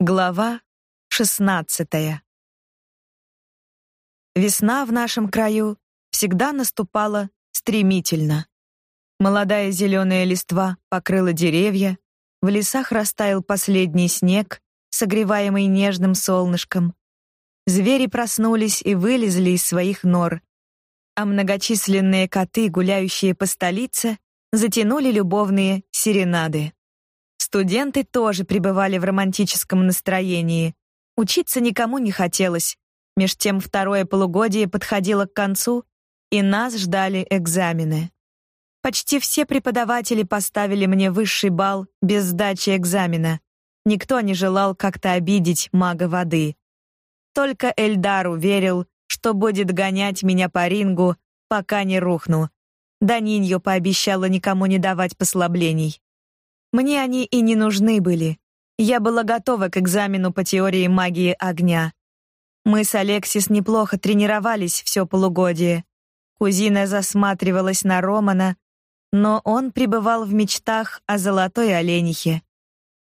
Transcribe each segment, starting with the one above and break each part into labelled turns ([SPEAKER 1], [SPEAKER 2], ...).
[SPEAKER 1] Глава шестнадцатая. Весна в нашем краю всегда наступала стремительно. Молодая зеленая листва покрыла деревья, в лесах растаял последний снег, согреваемый нежным солнышком. Звери проснулись и вылезли из своих нор, а многочисленные коты, гуляющие по столице, затянули любовные серенады. Студенты тоже пребывали в романтическом настроении. Учиться никому не хотелось. Меж тем второе полугодие подходило к концу, и нас ждали экзамены. Почти все преподаватели поставили мне высший балл без сдачи экзамена. Никто не желал как-то обидеть мага воды. Только Эльдар уверил, что будет гонять меня по рингу, пока не рухну. Даниньо пообещала никому не давать послаблений. Мне они и не нужны были. Я была готова к экзамену по теории магии огня. Мы с Алексис неплохо тренировались все полугодие. Кузина засматривалась на Романа, но он пребывал в мечтах о золотой оленихе.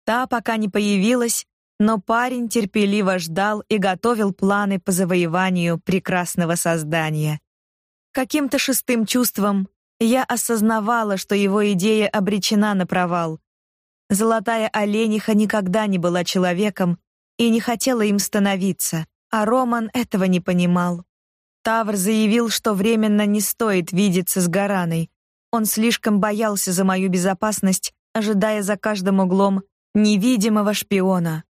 [SPEAKER 1] Та пока не появилась, но парень терпеливо ждал и готовил планы по завоеванию прекрасного создания. Каким-то шестым чувством я осознавала, что его идея обречена на провал. Золотая олениха никогда не была человеком и не хотела им становиться, а Роман этого не понимал. Тавр заявил, что временно не стоит видеться с Гараной, он слишком боялся за мою безопасность, ожидая за каждым углом невидимого шпиона.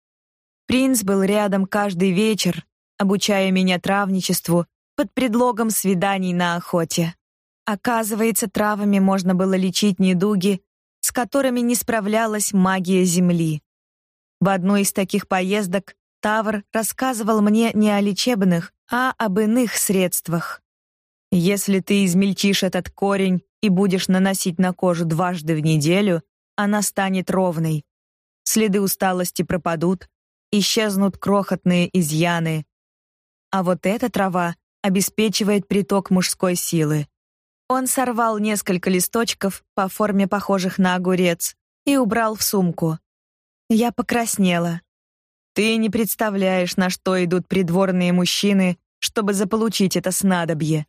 [SPEAKER 1] Принц был рядом каждый вечер, обучая меня травничеству под предлогом свиданий на охоте. Оказывается, травами можно было лечить недуги, с которыми не справлялась магия земли. В одной из таких поездок Тавр рассказывал мне не о лечебных, а об иных средствах. Если ты измельчишь этот корень и будешь наносить на кожу дважды в неделю, она станет ровной. Следы усталости пропадут, исчезнут крохотные изъяны. А вот эта трава обеспечивает приток мужской силы. Он сорвал несколько листочков по форме похожих на огурец и убрал в сумку. Я покраснела. Ты не представляешь, на что идут придворные мужчины, чтобы заполучить это снадобье.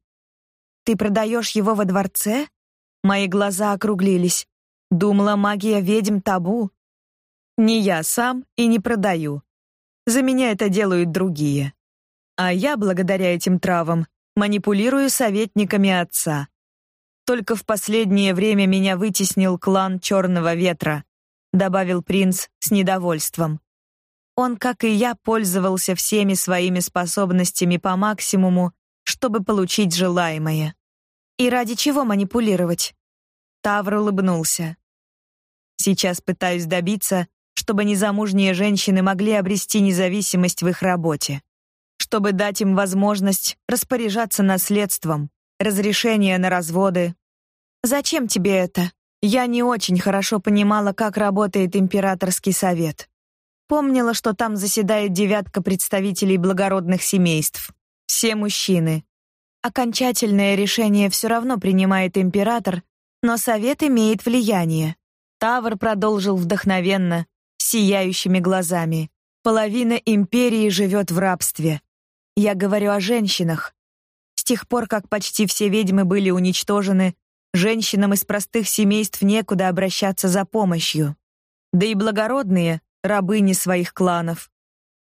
[SPEAKER 1] Ты продаешь его во дворце? Мои глаза округлились. Думала, магия ведьм табу. Не я сам и не продаю. За меня это делают другие. А я, благодаря этим травам, манипулирую советниками отца. Только в последнее время меня вытеснил клан Черного ветра, добавил принц с недовольством. Он, как и я, пользовался всеми своими способностями по максимуму, чтобы получить желаемое. И ради чего манипулировать? Тавр улыбнулся. Сейчас пытаюсь добиться, чтобы незамужние женщины могли обрести независимость в их работе, чтобы дать им возможность распоряжаться наследством, разрешение на разводы. Зачем тебе это? Я не очень хорошо понимала, как работает императорский совет. Помнила, что там заседает девятка представителей благородных семейств. Все мужчины, Окончательное решение все равно принимает император, но совет имеет влияние. Тавр продолжил вдохновенно, сияющими глазами. Половина империи живет в рабстве. Я говорю о женщинах. С тех пор, как почти все ведьмы были уничтожены, женщинам из простых семейств некуда обращаться за помощью. Да и благородные рабыни своих кланов.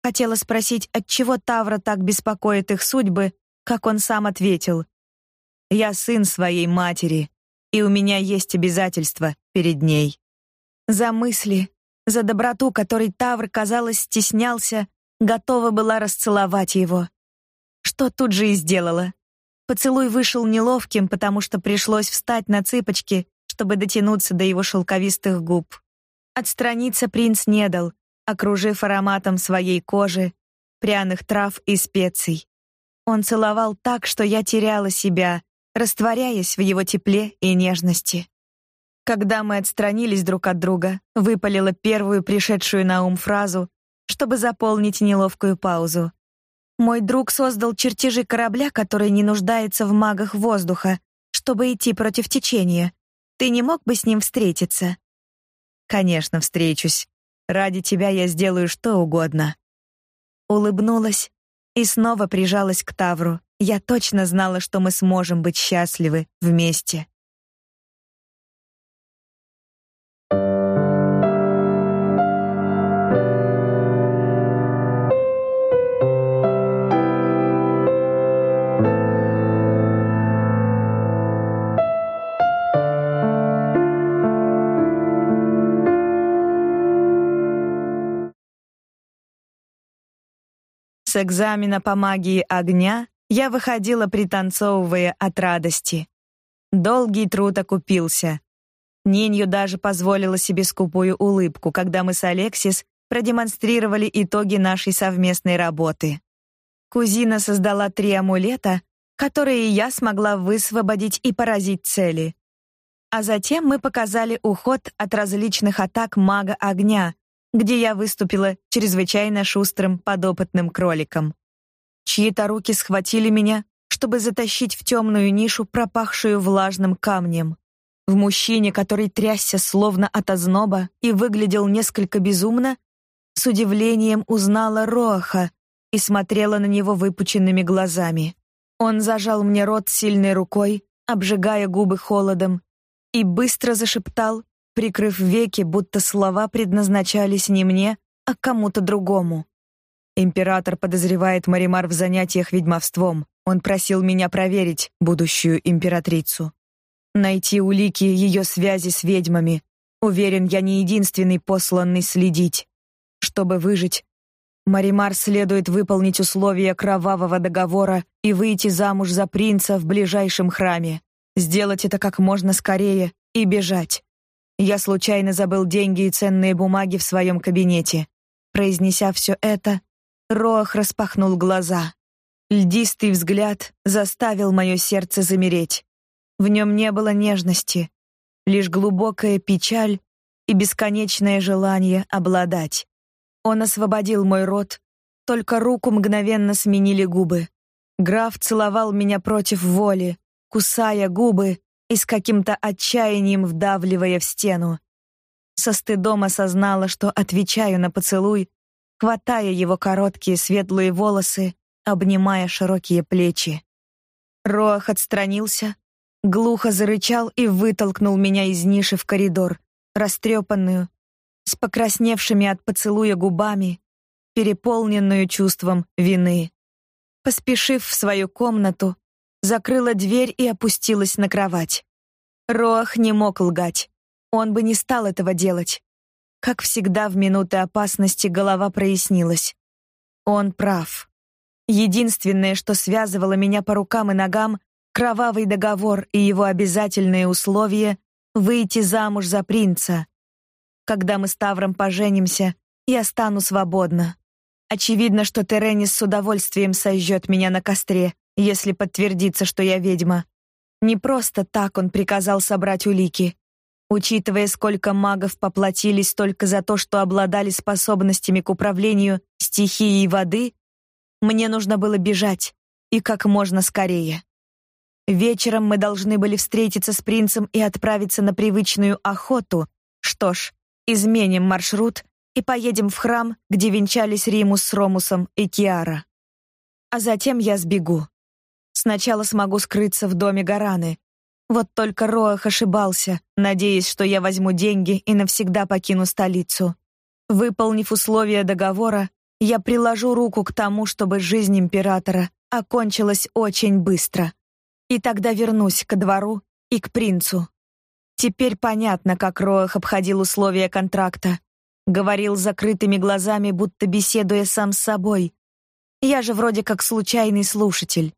[SPEAKER 1] Хотела спросить, от чего Тавра так беспокоит их судьбы, как он сам ответил. «Я сын своей матери, и у меня есть обязательства перед ней». За мысли, за доброту, которой Тавр, казалось, стеснялся, готова была расцеловать его. Что тут же и сделала. Поцелуй вышел неловким, потому что пришлось встать на цыпочки, чтобы дотянуться до его шелковистых губ. Отстраниться принц не дал, окружив ароматом своей кожи, пряных трав и специй. Он целовал так, что я теряла себя, растворяясь в его тепле и нежности. Когда мы отстранились друг от друга, выпалила первую пришедшую на ум фразу, чтобы заполнить неловкую паузу. Мой друг создал чертежи корабля, который не нуждается в магах воздуха, чтобы идти против течения. Ты не мог бы с ним встретиться?
[SPEAKER 2] Конечно, встречусь. Ради тебя я сделаю что угодно.
[SPEAKER 1] Улыбнулась и снова прижалась к Тавру. Я точно знала, что мы сможем быть счастливы вместе. С экзамена по магии огня я выходила, пританцовывая от радости. Долгий труд окупился. Нинью даже позволила себе скупую улыбку, когда мы с Алексис продемонстрировали итоги нашей совместной работы. Кузина создала три амулета, которые я смогла высвободить и поразить цели. А затем мы показали уход от различных атак мага огня, где я выступила чрезвычайно шустрым подопытным кроликом. Чьи-то руки схватили меня, чтобы затащить в темную нишу, пропахшую влажным камнем. В мужчине, который трясся словно от озноба и выглядел несколько безумно, с удивлением узнала Роаха и смотрела на него выпученными глазами. Он зажал мне рот сильной рукой, обжигая губы холодом, и быстро зашептал, прикрыв веки, будто слова предназначались не мне, а кому-то другому. Император подозревает Маримар в занятиях ведьмовством. Он просил меня проверить будущую императрицу. Найти улики ее связи с ведьмами. Уверен, я не единственный посланный следить. Чтобы выжить, Маримар следует выполнить условия кровавого договора и выйти замуж за принца в ближайшем храме. Сделать это как можно скорее и бежать. Я случайно забыл деньги и ценные бумаги в своем кабинете. Произнеся все это, Роах распахнул глаза. Льдистый взгляд заставил мое сердце замереть. В нем не было нежности, лишь глубокая печаль и бесконечное желание обладать. Он освободил мой рот, только руку мгновенно сменили губы. Граф целовал меня против воли, кусая губы и с каким-то отчаянием вдавливая в стену. Со стыдом осознала, что отвечаю на поцелуй, хватая его короткие светлые волосы, обнимая широкие плечи. Роах отстранился, глухо зарычал и вытолкнул меня из ниши в коридор, растрепанную, с покрасневшими от поцелуя губами, переполненную чувством вины. Поспешив в свою комнату, закрыла дверь и опустилась на кровать. Роах не мог лгать. Он бы не стал этого делать. Как всегда в минуты опасности голова прояснилась. Он прав. Единственное, что связывало меня по рукам и ногам, кровавый договор и его обязательные условия выйти замуж за принца. Когда мы с Тавром поженимся, я стану свободна. Очевидно, что Теренис с удовольствием сожжет меня на костре, если подтвердится, что я ведьма. Не просто так он приказал собрать улики. Учитывая, сколько магов поплатились только за то, что обладали способностями к управлению стихией воды, мне нужно было бежать, и как можно скорее. Вечером мы должны были встретиться с принцем и отправиться на привычную охоту. Что ж, изменим маршрут и поедем в храм, где венчались Римус с Ромусом и Киара. А затем я сбегу. Сначала смогу скрыться в доме Гараны. Вот только Роах ошибался, надеясь, что я возьму деньги и навсегда покину столицу. Выполнив условия договора, я приложу руку к тому, чтобы жизнь императора окончилась очень быстро. И тогда вернусь к двору и к принцу. Теперь понятно, как Роах обходил условия контракта. Говорил закрытыми глазами, будто беседуя сам с собой. Я же вроде как случайный слушатель.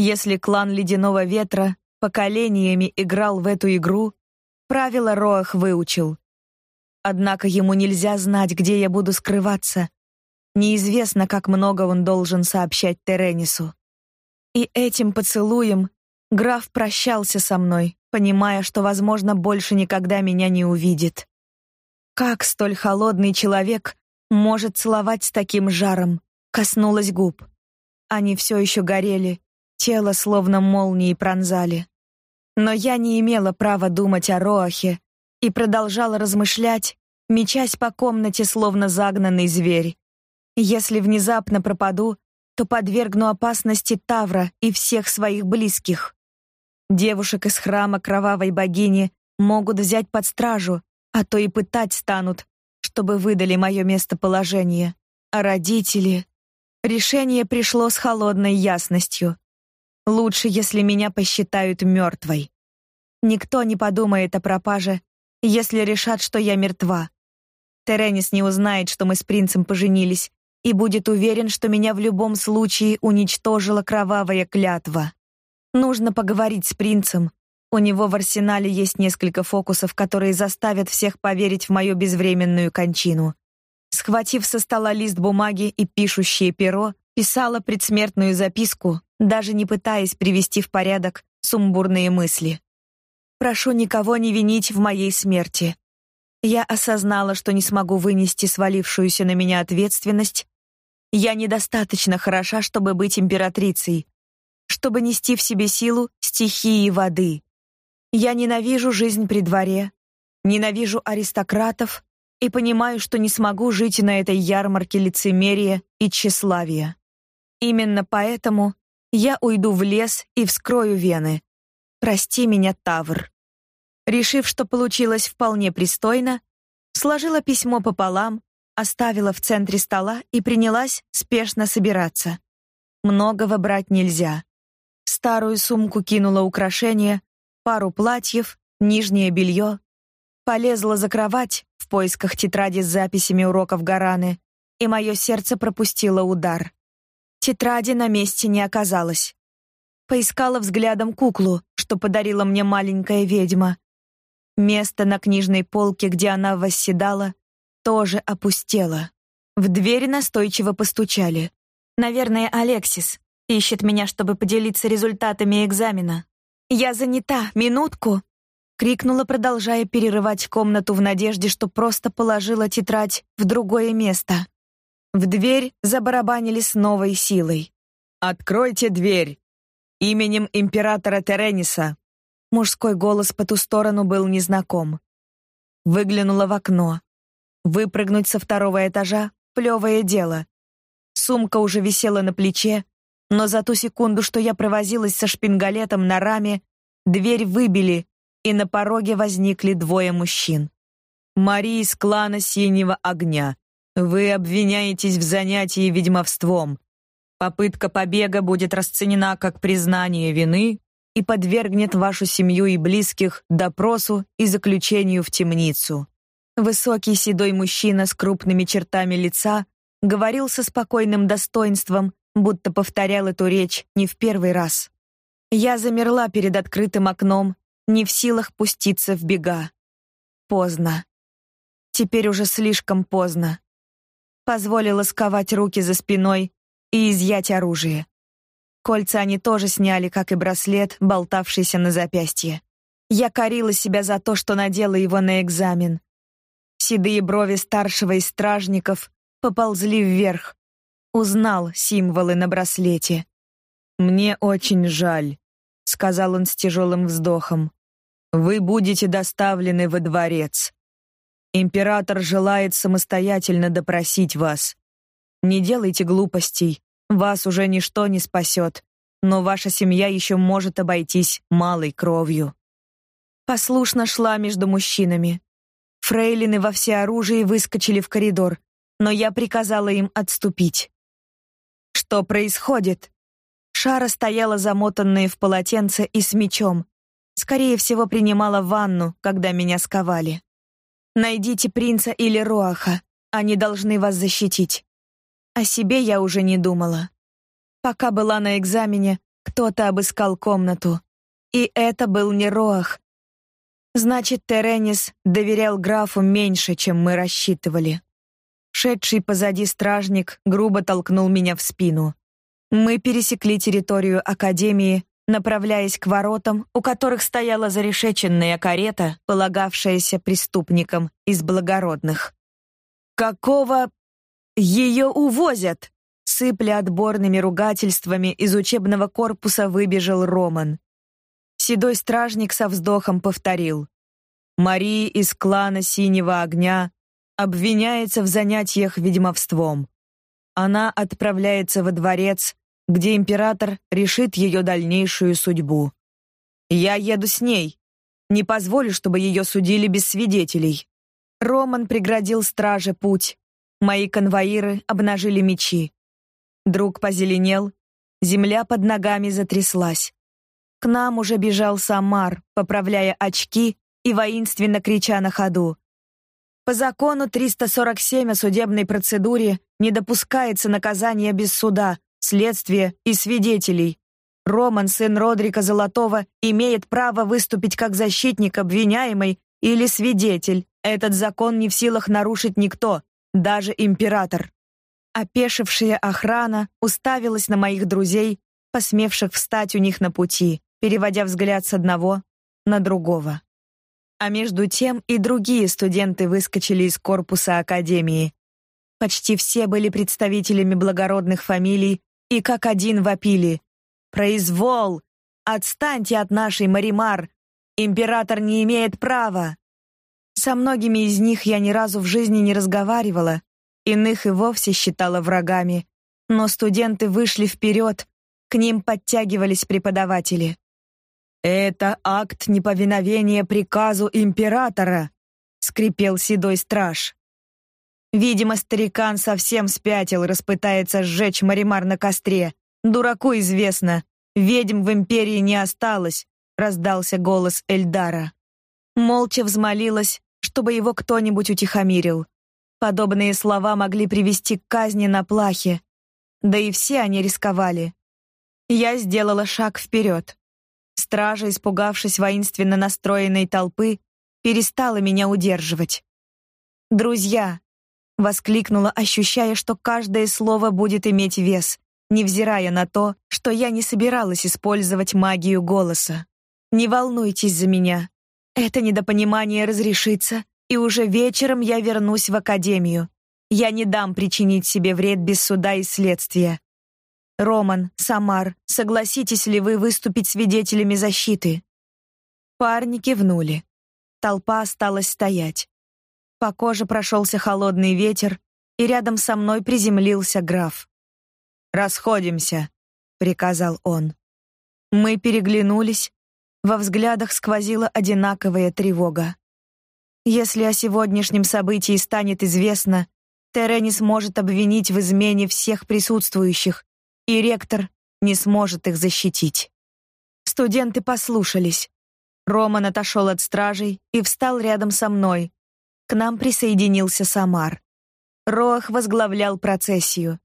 [SPEAKER 1] Если клан Ледяного Ветра поколениями играл в эту игру, правила Роах выучил. Однако ему нельзя знать, где я буду скрываться. Неизвестно, как много он должен сообщать Теренису. И этим поцелуем граф прощался со мной, понимая, что, возможно, больше никогда меня не увидит. Как столь холодный человек может целовать с таким жаром? Коснулась губ. Они все еще горели, тело словно молнией пронзали. Но я не имела права думать о Роахе и продолжала размышлять, мечась по комнате словно загнанный зверь. Если внезапно пропаду, то подвергну опасности Тавра и всех своих близких. Девушек из храма кровавой богини могут взять под стражу, а то и пытать станут, чтобы выдали мое местоположение. А родители... Решение пришло с холодной ясностью. Лучше, если меня посчитают мертвой. Никто не подумает о пропаже, если решат, что я мертва. Теренис не узнает, что мы с принцем поженились, и будет уверен, что меня в любом случае уничтожила кровавая клятва. Нужно поговорить с принцем. У него в арсенале есть несколько фокусов, которые заставят всех поверить в мою безвременную кончину. Схватив со стола лист бумаги и пишущее перо, писала предсмертную записку, даже не пытаясь привести в порядок сумбурные мысли. Прошу никого не винить в моей смерти. Я осознала, что не смогу вынести свалившуюся на меня ответственность. Я недостаточно хороша, чтобы быть императрицей, чтобы нести в себе силу стихии воды. Я ненавижу жизнь при дворе, ненавижу аристократов и понимаю, что не смогу жить на этой ярмарке лицемерия и тщеславия. Именно поэтому я уйду в лес и вскрою вены. Прости меня, Тавр. Решив, что получилось вполне пристойно, сложила письмо пополам, оставила в центре стола и принялась спешно собираться. Многого брать нельзя. В старую сумку кинула украшения, пару платьев, нижнее белье, полезла за кровать в поисках тетради с записями уроков Гараны, и мое сердце пропустило удар. Тетради на месте не оказалось. Поискала взглядом куклу, что подарила мне маленькая ведьма. Место на книжной полке, где она восседала, тоже опустело. В дверь настойчиво постучали. Наверное, Алексис ищет меня, чтобы поделиться результатами экзамена. Я занята, минутку, крикнула, продолжая перерывать комнату в надежде, что просто положила тетрадь в другое место. В дверь забарабанили с новой силой. Откройте дверь именем императора Терениса. Мужской голос по ту сторону был незнаком. Выглянула в окно. Выпрыгнуть со второго этажа плевое дело. Сумка уже висела на плече, но за ту секунду, что я провозилась со шпингалетом на раме, дверь выбили, и на пороге возникли двое мужчин. Мария из клана Синего огня. Вы обвиняетесь в занятии ведьмовством. Попытка побега будет расценена как признание вины и подвергнет вашу семью и близких допросу и заключению в темницу. Высокий седой мужчина с крупными чертами лица говорил со спокойным достоинством, будто повторял эту речь не в первый раз. Я замерла перед открытым окном, не в силах пуститься в бега. Поздно. Теперь уже слишком поздно. Позволила сковать руки за спиной и изъять оружие. Кольца они тоже сняли, как и браслет, болтавшийся на запястье. Я корила себя за то, что надела его на экзамен. Седые брови старшего из стражников поползли вверх, узнал символы на браслете. Мне очень жаль, сказал он с тяжелым вздохом. Вы будете доставлены во дворец. Император желает самостоятельно допросить вас. Не делайте глупостей. Вас уже ничто не спасет, но ваша семья еще может обойтись малой кровью. Послушно шла между мужчинами. Фрейлины во всеоружии выскочили в коридор, но я приказала им отступить. Что происходит? Шара стояла замотанная в полотенце и с мечом. Скорее всего, принимала ванну, когда меня сковали. Найдите принца или Роаха. Они должны вас защитить. О себе я уже не думала. Пока была на экзамене, кто-то обыскал комнату. И это был не Роах. Значит, Теренис доверял графу меньше, чем мы рассчитывали. Шедший позади стражник грубо толкнул меня в спину. Мы пересекли территорию академии, направляясь к воротам, у которых стояла зарешеченная карета, полагавшаяся преступникам из благородных. Какого ее увозят? сыпля отборными ругательствами, из учебного корпуса выбежал Роман. Седой стражник со вздохом повторил. Мария из клана Синего Огня обвиняется в занятиях ведьмовством. Она отправляется во дворец, где император решит ее дальнейшую судьбу. Я еду с ней. Не позволю, чтобы ее судили без свидетелей. Роман преградил страже путь. Мои конвоиры обнажили мечи. Друг позеленел, земля под ногами затряслась. К нам уже бежал Самар, поправляя очки и воинственно крича на ходу. По закону 347 о судебной процедуре не допускается наказание без суда, следствия и свидетелей. Роман, сын Родрика Золотого, имеет право выступить как защитник обвиняемой или свидетель. Этот закон не в силах нарушить никто, даже император. Опешившая охрана уставилась на моих друзей, посмевших встать у них на пути, переводя взгляд с одного на другого. А между тем и другие студенты выскочили из корпуса академии. Почти все были представителями благородных фамилий и как один вопили: "Произвол! Отстаньте от нашей Маримар! Император не имеет права!" Со многими из них я ни разу в жизни не разговаривала, иных и вовсе считала врагами, но студенты вышли вперед, к ним подтягивались преподаватели. Это акт неповиновения приказу императора, скрипел седой страж. Видимо, старикан совсем спятил, распытается сжечь Маримар на костре. Дураку известно, ведьм в империи не осталось, раздался голос Эльдара. Молча взмолилась, чтобы его кто-нибудь утихомирил. Подобные слова могли привести к казни на плахе. Да и все они рисковали. Я сделала шаг вперед. Стража, испугавшись воинственно настроенной толпы, перестала меня удерживать. «Друзья!» — воскликнула, ощущая, что каждое слово будет иметь вес, невзирая на то, что я не собиралась использовать магию голоса. «Не волнуйтесь за меня. Это недопонимание разрешится, и уже вечером я вернусь в академию. Я не дам причинить себе вред без суда и следствия. Роман, Самар, согласитесь ли вы выступить свидетелями защиты? Парни кивнули. Толпа осталась стоять. По коже прошелся холодный ветер, и рядом со мной приземлился граф. Расходимся, приказал он. Мы переглянулись, во взглядах сквозила одинаковая тревога. Если о сегодняшнем событии станет известно, Терени сможет обвинить в измене всех присутствующих, и ректор не сможет их защитить. Студенты послушались. Роман отошел от стражей и встал рядом со мной. К нам присоединился Самар. Роах возглавлял процессию.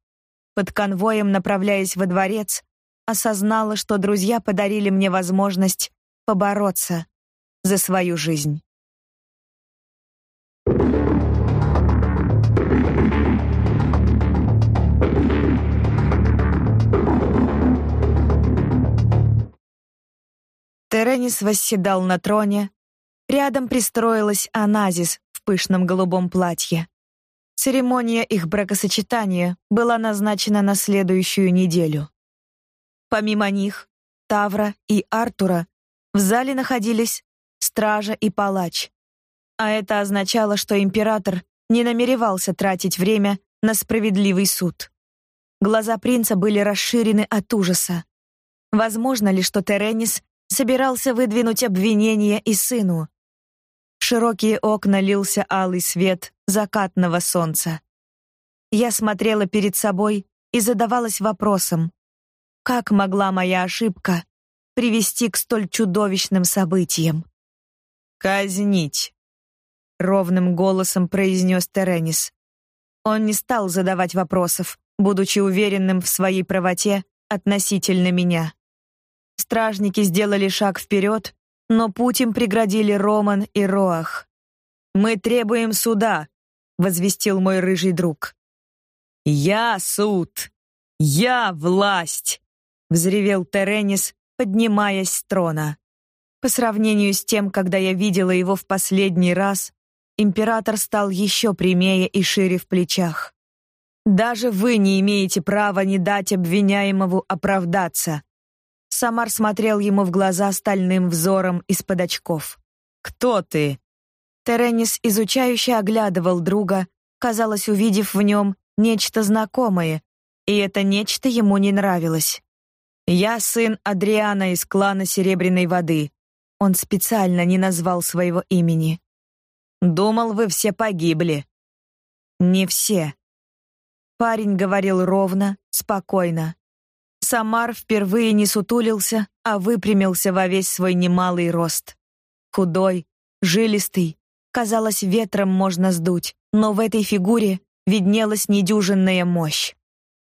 [SPEAKER 1] Под конвоем, направляясь во дворец, осознала, что друзья подарили мне возможность побороться за свою жизнь. Теренис восседал на троне. Рядом пристроилась Аназис пышном голубом платье. Церемония их бракосочетания была назначена на следующую неделю. Помимо них, Тавра и Артура в зале находились стража и палач. А это означало, что император не намеревался тратить время на справедливый суд. Глаза принца были расширены от ужаса. Возможно ли, что Теренис собирался выдвинуть обвинение и сыну? Широкие окна лился алый свет закатного солнца. Я смотрела перед собой и задавалась вопросом: как могла моя ошибка привести к столь чудовищным событиям. Казнить, ровным голосом произнес Теренис. Он не стал задавать вопросов, будучи уверенным в своей правоте относительно меня. Стражники сделали шаг вперед, но путь им преградили Роман и Роах. Мы требуем суда, возвестил мой рыжий друг. Я суд. Я власть, взревел Теренис, поднимаясь с трона. По сравнению с тем, когда я видела его в последний раз, император стал еще прямее и шире в плечах. Даже вы не имеете права не дать обвиняемому оправдаться. Самар смотрел ему в глаза стальным взором из-под очков. Кто ты? Теренис изучающе оглядывал друга, казалось, увидев в нем нечто знакомое, и это нечто ему не нравилось. Я сын Адриана из клана Серебряной воды. Он специально не назвал своего имени. Думал, вы все погибли. Не все. Парень говорил ровно, спокойно. Самар впервые не сутулился, а выпрямился во весь свой немалый рост. Худой, жилистый, казалось, ветром можно сдуть, но в этой фигуре виднелась недюжинная мощь.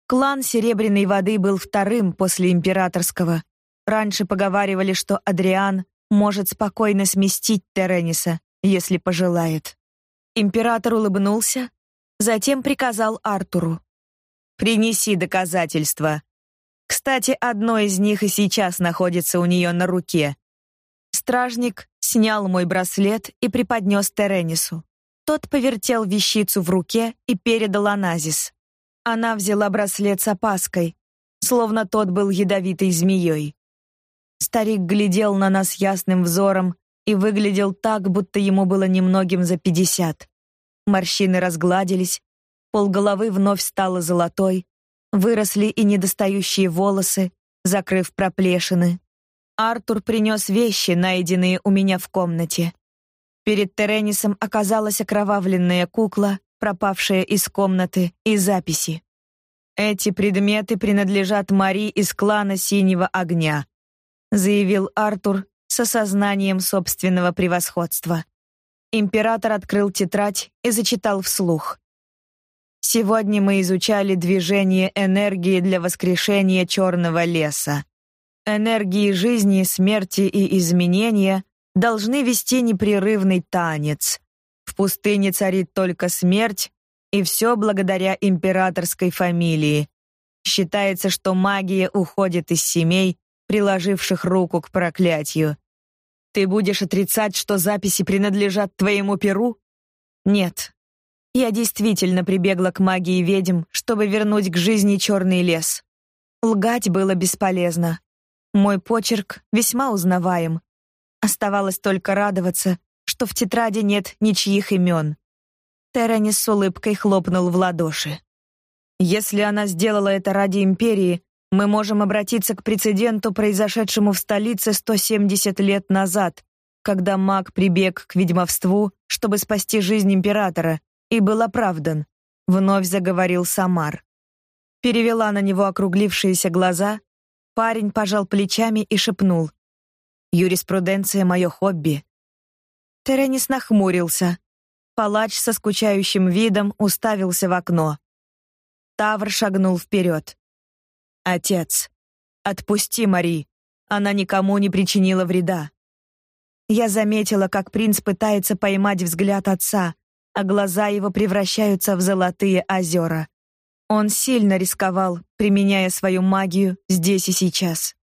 [SPEAKER 1] Клан Серебряной воды был вторым после императорского. Раньше поговаривали, что Адриан может спокойно сместить Терениса, если пожелает. Император улыбнулся, затем приказал Артуру: Принеси доказательства. Кстати, одно из них и сейчас находится у нее на руке. Стражник снял мой браслет и преподнес Теренису. Тот повертел вещицу в руке и передал Аназис. Она взяла браслет с опаской, словно тот был ядовитой змеей. Старик глядел на нас ясным взором и выглядел так, будто ему было немногим за пятьдесят. Морщины разгладились, полголовы вновь стало золотой, выросли и недостающие волосы, закрыв проплешины. Артур принес вещи, найденные у меня в комнате. Перед Теренисом оказалась окровавленная кукла, пропавшая из комнаты, и записи. Эти предметы принадлежат Мари из клана Синего огня, заявил Артур с осознанием собственного превосходства. Император открыл тетрадь и зачитал вслух. Сегодня мы изучали движение энергии для воскрешения черного леса. Энергии жизни, смерти и изменения должны вести непрерывный танец. В пустыне царит только смерть, и все благодаря императорской фамилии. Считается, что магия уходит из семей, приложивших руку к проклятию. Ты будешь отрицать, что записи принадлежат твоему перу? Нет, я действительно прибегла к магии ведьм, чтобы вернуть к жизни черный лес. Лгать было бесполезно. Мой почерк весьма узнаваем. Оставалось только радоваться, что в тетради нет ничьих имен. Терранис с улыбкой хлопнул в ладоши. Если она сделала это ради империи, мы можем обратиться к прецеденту, произошедшему в столице 170 лет назад, когда маг прибег к ведьмовству, чтобы спасти жизнь императора, и был оправдан, вновь заговорил Самар. Перевела на него округлившиеся глаза, парень пожал плечами и шепнул: "Юриспруденция мое хобби". Теренис нахмурился. Палач со скучающим видом уставился в окно. Тавр шагнул вперед. Отец, отпусти Мари. Она никому не причинила вреда. Я заметила, как принц пытается поймать взгляд отца, а глаза его превращаются в золотые озера. Он сильно рисковал, применяя свою магию здесь и сейчас.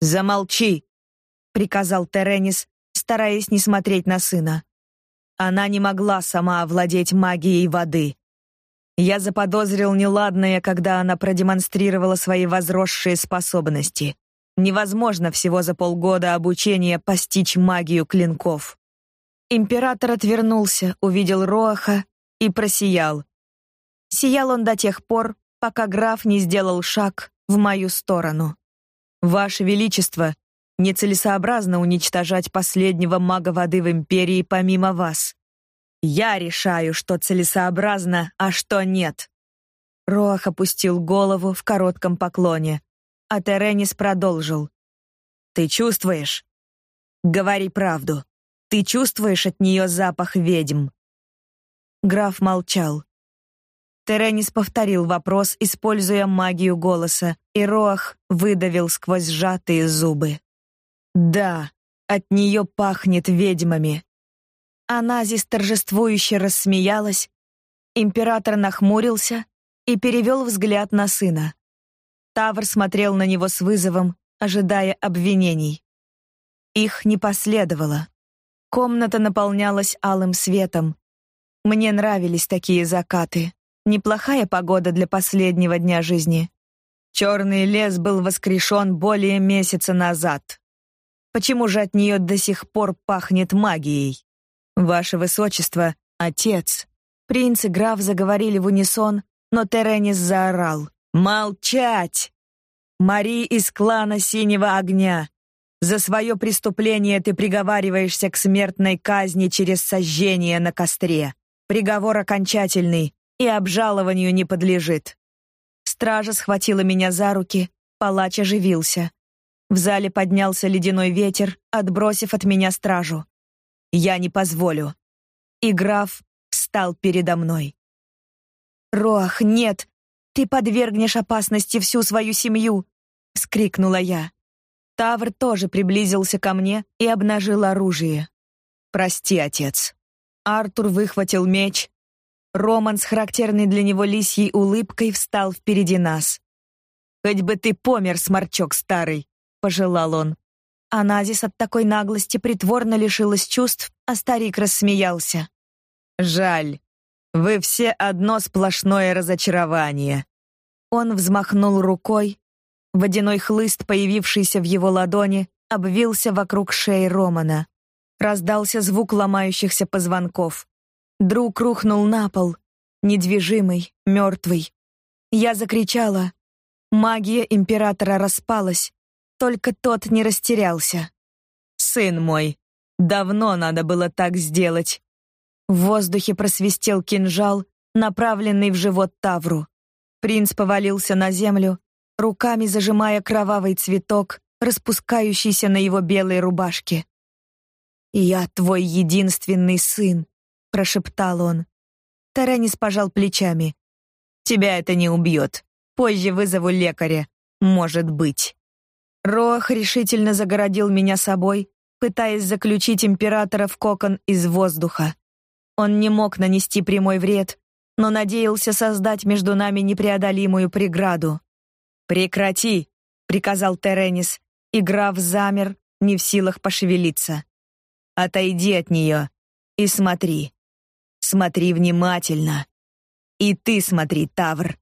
[SPEAKER 1] «Замолчи!» — приказал Теренис, стараясь не смотреть на сына. Она не могла сама овладеть магией воды. Я заподозрил неладное, когда она продемонстрировала свои возросшие способности. Невозможно всего за полгода обучения постичь магию клинков. Император отвернулся, увидел Роаха и просиял. Сиял он до тех пор, пока граф не сделал шаг в мою сторону. Ваше величество, нецелесообразно уничтожать последнего мага воды в империи помимо вас. Я решаю, что целесообразно, а что нет. Роах опустил голову в коротком поклоне, а Теренис продолжил. Ты чувствуешь? Говори правду. Ты чувствуешь от нее запах ведьм?» Граф молчал. Теренис повторил вопрос, используя магию голоса, и Роах выдавил сквозь сжатые зубы. «Да, от нее пахнет ведьмами». Аназис торжествующе рассмеялась, император нахмурился и перевел взгляд на сына. Тавр смотрел на него с вызовом, ожидая обвинений. Их не последовало. Комната наполнялась алым светом. Мне нравились такие закаты. Неплохая погода для последнего дня жизни. Черный лес был воскрешен более месяца назад. Почему же от нее до сих пор пахнет магией? Ваше высочество, отец. Принц и граф заговорили в унисон, но Теренис заорал: "Молчать! Мари из клана Синего огня. За свое преступление ты приговариваешься к смертной казни через сожжение на костре. Приговор окончательный и обжалованию не подлежит. Стража схватила меня за руки, палач оживился. В зале поднялся ледяной ветер, отбросив от меня стражу. Я не позволю. И граф встал передо мной. Роах, нет. Ты подвергнешь опасности всю свою семью, вскрикнула я. Тавр тоже приблизился ко мне и обнажил оружие. Прости, отец. Артур выхватил меч. Роман с характерной для него лисьей улыбкой встал впереди нас. Хоть бы ты помер, сморчок старый, пожелал он. Аназис от такой наглости притворно лишилась чувств, а старик рассмеялся. Жаль. Вы все одно сплошное разочарование. Он взмахнул рукой. Водяной хлыст, появившийся в его ладони, обвился вокруг шеи Романа. Раздался звук ломающихся позвонков. Друг рухнул на пол, недвижимый, мертвый. Я закричала. Магия императора распалась, только тот не растерялся. Сын мой, давно надо было так сделать. В воздухе просвистел кинжал, направленный в живот Тавру. Принц повалился на землю, руками зажимая кровавый цветок, распускающийся на его белой рубашке. «Я твой единственный сын», — прошептал он. Таранис пожал плечами. «Тебя это не убьет. Позже вызову лекаря. Может быть». Роах решительно загородил меня собой, пытаясь заключить императора в кокон из воздуха. Он не мог нанести прямой вред, но надеялся создать между нами непреодолимую преграду. «Прекрати!» — приказал Теренис, и граф замер, не в силах пошевелиться. Отойди от нее и смотри. Смотри внимательно. И ты смотри, Тавр.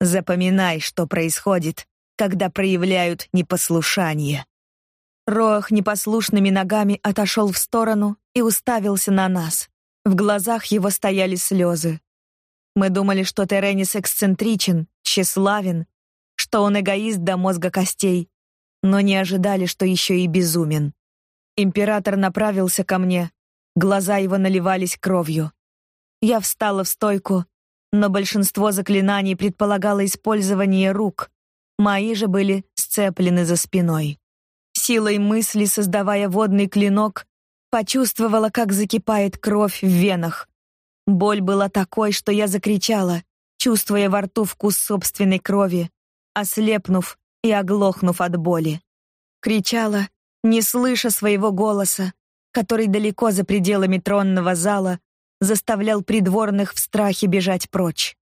[SPEAKER 1] Запоминай, что происходит, когда проявляют непослушание. Роах непослушными ногами отошел в сторону и уставился на нас. В глазах его стояли слезы. Мы думали, что Теренис эксцентричен, тщеславен, что он эгоист до мозга костей, но не ожидали, что еще и безумен. Император направился ко мне. Глаза его наливались кровью. Я встала в стойку, но большинство заклинаний предполагало использование рук. Мои же были сцеплены за спиной. Силой мысли, создавая водный клинок, почувствовала, как закипает кровь в венах. Боль была такой, что я закричала, чувствуя во рту вкус собственной крови, ослепнув и оглохнув от боли. Кричала, не слыша своего голоса, который далеко за пределами тронного зала заставлял придворных в страхе бежать прочь.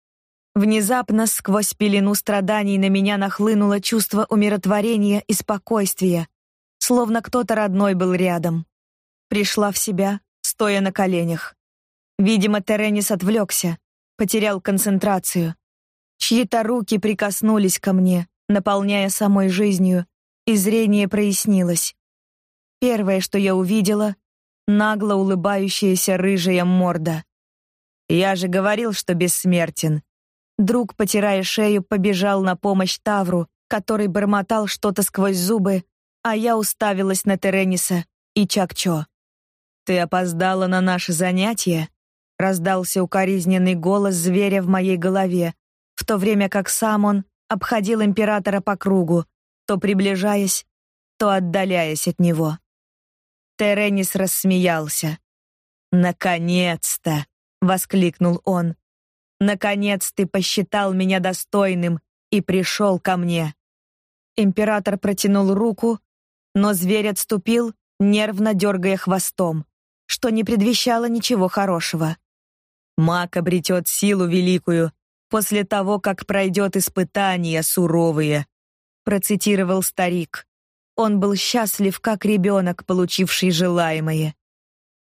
[SPEAKER 1] Внезапно сквозь пелену страданий на меня нахлынуло чувство умиротворения и спокойствия, словно кто-то родной был рядом. Пришла в себя, стоя на коленях. Видимо, Теренис отвлекся, потерял концентрацию. Чьи-то руки прикоснулись ко мне, наполняя самой жизнью, и зрение прояснилось. Первое, что я увидела, нагло улыбающаяся рыжая морда. Я же говорил, что бессмертен. Друг, потирая шею, побежал на помощь Тавру, который бормотал что-то сквозь зубы, а я уставилась на Терениса и Чакчо. Ты опоздала на наше занятие? раздался укоризненный голос зверя в моей голове, в то время как сам он обходил императора по кругу, то приближаясь, то отдаляясь от него. Теренис рассмеялся. «Наконец-то!» — воскликнул он. «Наконец ты посчитал меня достойным и пришел ко мне». Император протянул руку, но зверь отступил, нервно дергая хвостом, что не предвещало ничего хорошего. Маг обретет силу великую после того, как пройдет испытания суровые, процитировал старик. Он был счастлив, как ребенок, получивший желаемое.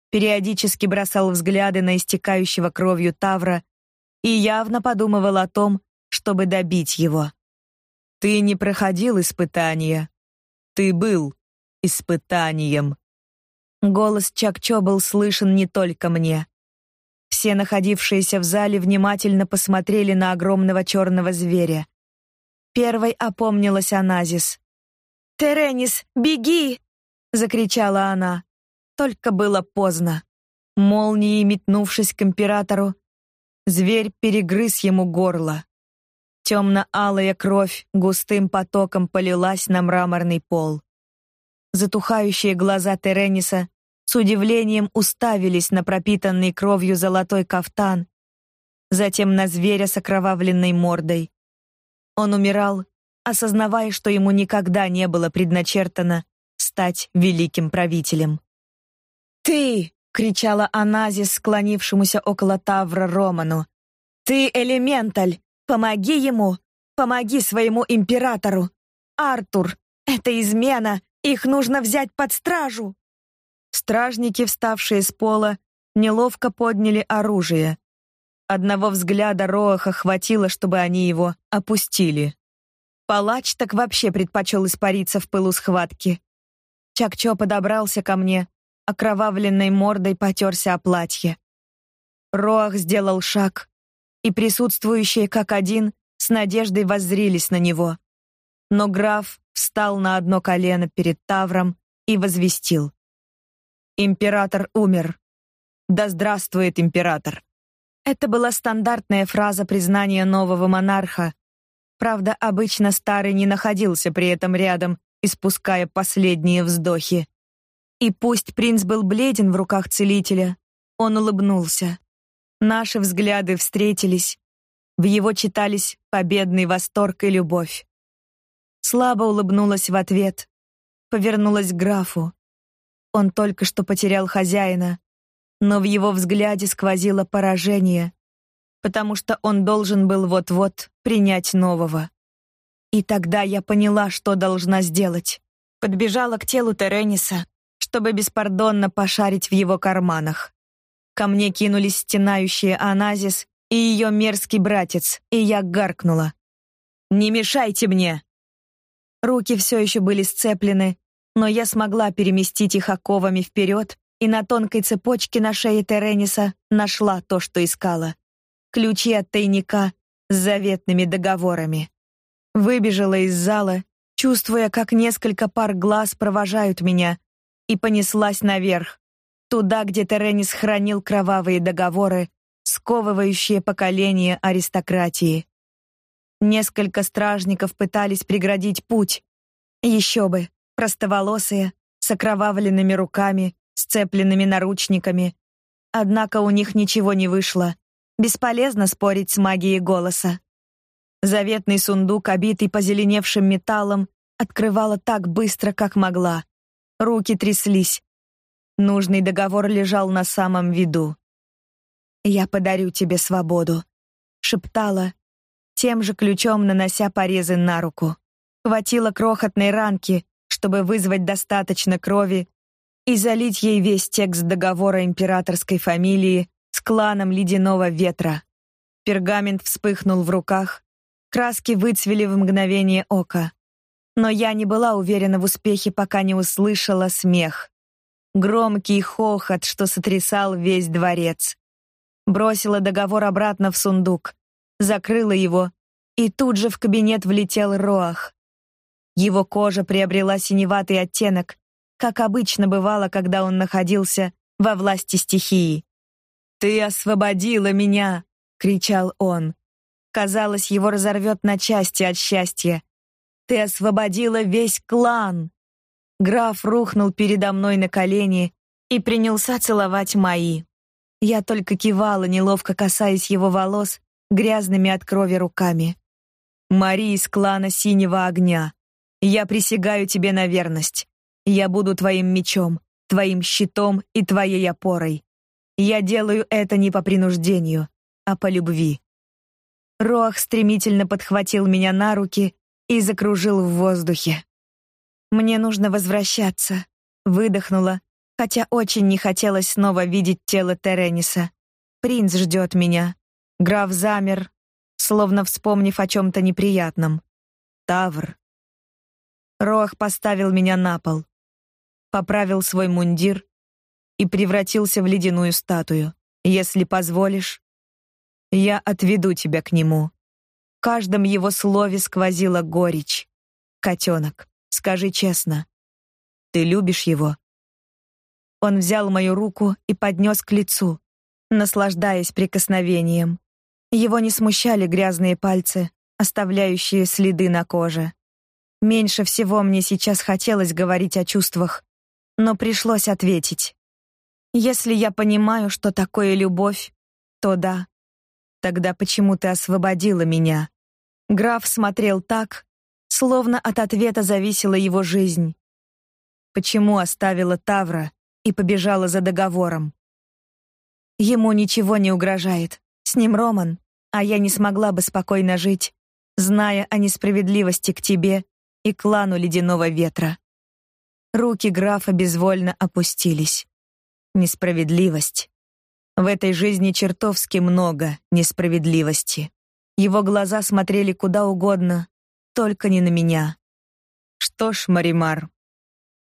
[SPEAKER 1] Периодически бросал взгляды на истекающего кровью Тавра и явно подумывал о том, чтобы добить его. Ты не проходил испытания. Ты был испытанием. Голос Чакчо был слышен не только мне. Все находившиеся в зале внимательно посмотрели на огромного черного зверя. Первой опомнилась Аназис. «Теренис, беги!» — закричала она. Только было поздно. Молнией метнувшись к императору, зверь перегрыз ему горло. Темно-алая кровь густым потоком полилась на мраморный пол. Затухающие глаза Терениса с удивлением уставились на пропитанный кровью золотой кафтан, затем на зверя с окровавленной мордой. Он умирал, осознавая, что ему никогда не было предначертано стать великим правителем. «Ты!» — кричала Аназис, склонившемуся около Тавра Роману. «Ты элементаль! Помоги ему! Помоги своему императору! Артур, это измена! Их нужно взять под стражу!» Стражники, вставшие с пола, неловко подняли оружие. Одного взгляда Роаха хватило, чтобы они его опустили. Палач так вообще предпочел испариться в пылу схватки. Чакчо подобрался ко мне, окровавленной мордой потерся о платье. Роах сделал шаг, и присутствующие как один с надеждой воззрились на него. Но граф встал на одно колено перед Тавром и возвестил: Император умер. Да здравствует император. Это была стандартная фраза признания нового монарха. Правда, обычно старый не находился при этом рядом, испуская последние вздохи. И пусть принц был бледен в руках целителя, он улыбнулся. Наши взгляды встретились. В его читались победный восторг и любовь. Слабо улыбнулась в ответ, повернулась к графу. Он только что потерял хозяина, но в его взгляде сквозило поражение, потому что он должен был вот-вот принять нового. И тогда я поняла, что должна сделать. Подбежала к телу Терениса, чтобы беспардонно пошарить в его карманах. Ко мне кинулись стенающие Аназис и ее мерзкий братец, и я гаркнула. «Не мешайте мне!» Руки все еще были сцеплены, но я смогла переместить их оковами вперед, и на тонкой цепочке на шее Терениса нашла то, что искала. Ключи от тайника с заветными договорами. Выбежала из зала, чувствуя, как несколько пар глаз провожают меня, и понеслась наверх, туда, где Теренис хранил кровавые договоры, сковывающие поколение аристократии. Несколько стражников пытались преградить путь. Еще бы, простоволосые, с окровавленными руками, сцепленными наручниками. Однако у них ничего не вышло. Бесполезно спорить с магией голоса. Заветный сундук, обитый позеленевшим металлом, открывала так быстро, как могла. Руки тряслись, Нужный договор лежал на самом виду. «Я подарю тебе свободу», — шептала, тем же ключом нанося порезы на руку. Хватило крохотной ранки, чтобы вызвать достаточно крови и залить ей весь текст договора императорской фамилии с кланом Ледяного Ветра. Пергамент вспыхнул в руках, краски выцвели в мгновение ока. Но я не была уверена в успехе, пока не услышала смех. Громкий хохот, что сотрясал весь дворец. Бросила договор обратно в сундук, закрыла его, и тут же в кабинет влетел Роах. Его кожа приобрела синеватый оттенок, как обычно бывало, когда он находился во власти стихии. «Ты освободила меня!» — кричал он. Казалось, его разорвет на части от счастья. «Ты освободила весь клан!» Граф рухнул передо мной на колени и принялся целовать мои. Я только кивала, неловко касаясь его волос грязными от крови руками. Мари из клана Синего огня, я присягаю тебе на верность. Я буду твоим мечом, твоим щитом и твоей опорой. Я делаю это не по принуждению, а по любви. Роах стремительно подхватил меня на руки и закружил в воздухе. Мне нужно возвращаться, выдохнула, хотя очень не хотелось снова видеть тело Терениса. Принц ждет меня. Граф замер, словно вспомнив о чем то неприятном. Тавр. Роах поставил меня на пол, поправил свой мундир и превратился в ледяную статую. Если позволишь, я отведу тебя к нему. В каждом его слове сквозила горечь. Котенок, скажи честно, ты любишь его? Он взял мою руку и поднес к лицу, наслаждаясь прикосновением. Его не смущали грязные пальцы, оставляющие следы на коже. Меньше всего мне сейчас хотелось говорить о чувствах, но пришлось ответить. Если я понимаю, что такое любовь, то да. Тогда почему ты освободила меня? Граф смотрел так, словно от ответа зависела его жизнь. Почему оставила Тавра и побежала за договором? Ему ничего не угрожает. С ним Роман, а я не смогла бы спокойно жить, зная о несправедливости к тебе и клану Ледяного ветра. Руки графа безвольно опустились. Несправедливость. В этой жизни чертовски много несправедливости. Его глаза смотрели куда угодно, только не на меня. Что ж, Маримар,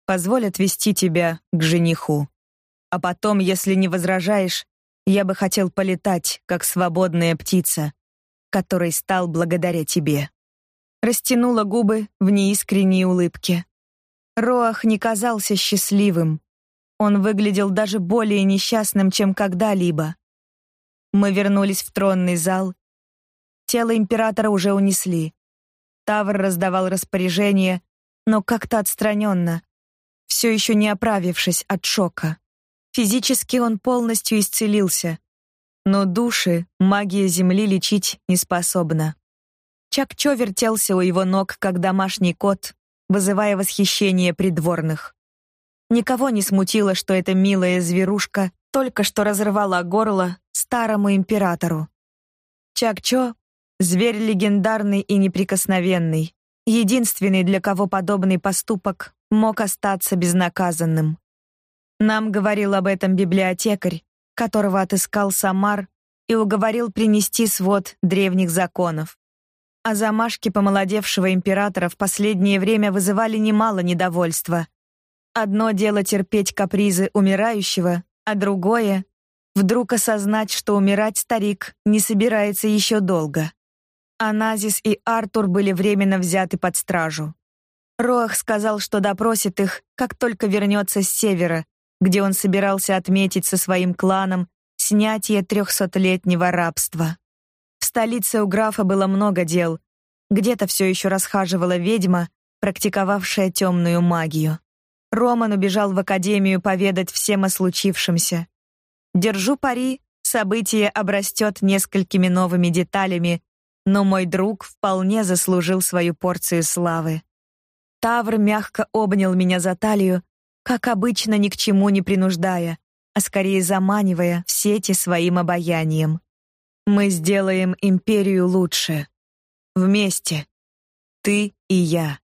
[SPEAKER 1] позволь отвести тебя к жениху. А потом, если не возражаешь, я бы хотел полетать, как свободная птица, которой стал благодаря тебе. Растянула губы в неискренней улыбке. Роах не казался счастливым, он выглядел даже более несчастным, чем когда-либо. Мы вернулись в тронный зал. Тело императора уже унесли. Тавр раздавал распоряжения, но как-то отстраненно, все еще не оправившись от шока. Физически он полностью исцелился, но души магия земли лечить не способна. Чакчо вертелся у его ног, как домашний кот, вызывая восхищение придворных. Никого не смутило, что эта милая зверушка только что разрывала горло старому императору. Чакчо — зверь легендарный и неприкосновенный, единственный, для кого подобный поступок мог остаться безнаказанным. Нам говорил об этом библиотекарь, которого отыскал Самар и уговорил принести свод древних законов. А замашки помолодевшего императора в последнее время вызывали немало недовольства, Одно дело терпеть капризы умирающего, а другое — вдруг осознать, что умирать старик не собирается еще долго. Аназис и Артур были временно взяты под стражу. Роах сказал, что допросит их, как только вернется с севера, где он собирался отметить со своим кланом снятие трехсотлетнего рабства. Столице у графа было много дел. Где-то все еще расхаживала ведьма, практиковавшая темную магию. Роман убежал в академию поведать всем о случившемся. Держу пари, событие обрастет несколькими новыми деталями, но мой друг вполне заслужил свою порцию славы. Тавр мягко обнял меня за талию, как обычно, ни к чему не принуждая, а скорее заманивая в сети своим обаянием. Мы сделаем империю лучше. Вместе. Ты и я.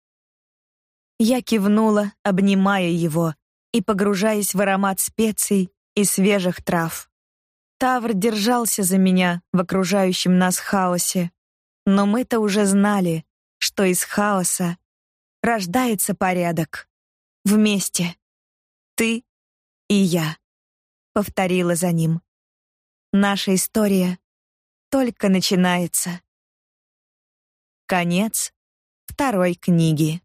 [SPEAKER 1] Я кивнула, обнимая его и погружаясь в аромат специй и свежих трав. Тавр держался за меня в окружающем нас хаосе, но мы-то уже знали, что из хаоса рождается порядок. Вместе. Ты и я. Повторила за ним. Наша история только начинается. Конец второй книги.